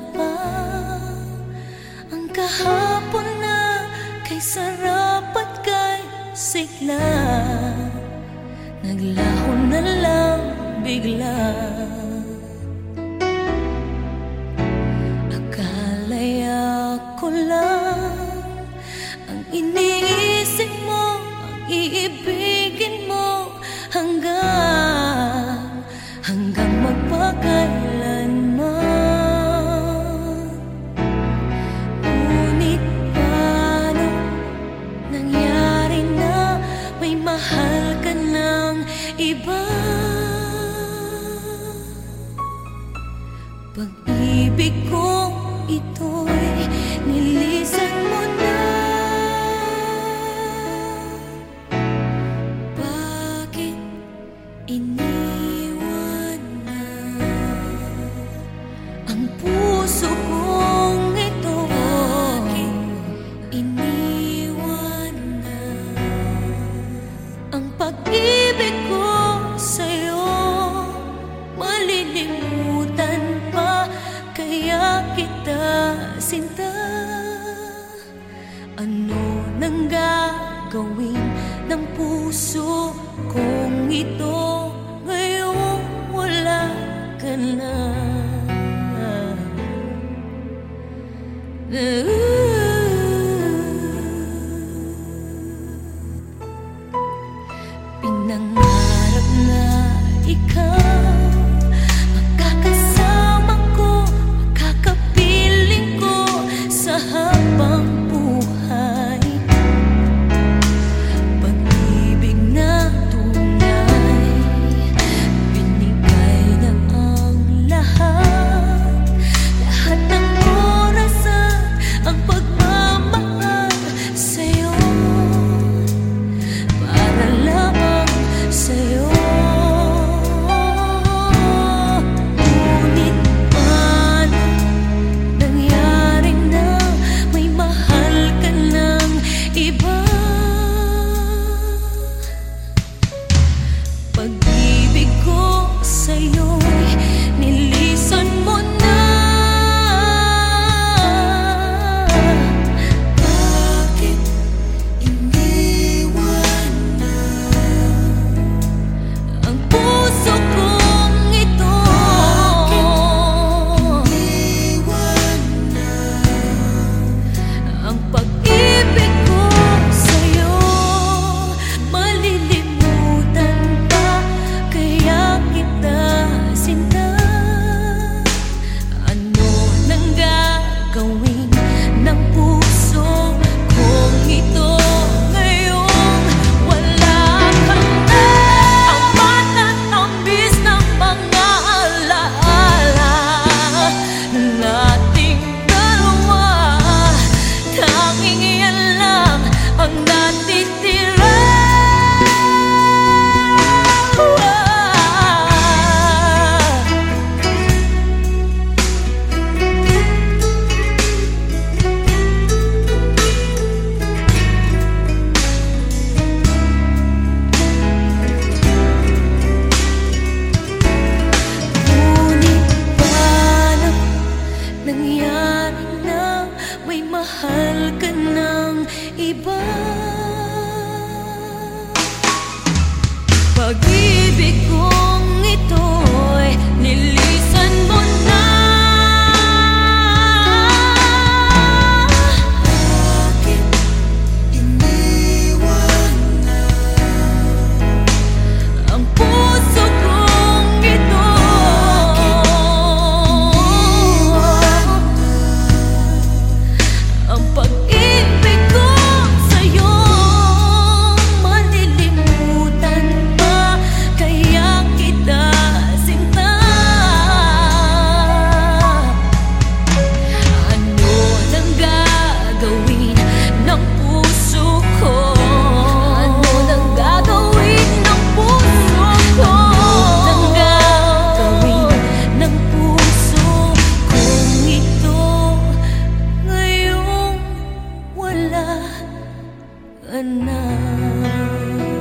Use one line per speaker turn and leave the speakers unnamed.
pa Ang kahapon na kay sarap at kay sigla. Naglaho na lang bigla. Akala'y ako lang ang inisip Pag-ibig kong ito'y nilisan mo na. Bakit iniwan sinta Ano nang gagawin ng puso kong ito? Ngayong wala ka na. Pinangarap na ikaw. pag-ibig ko sa'yo. bagi gần nào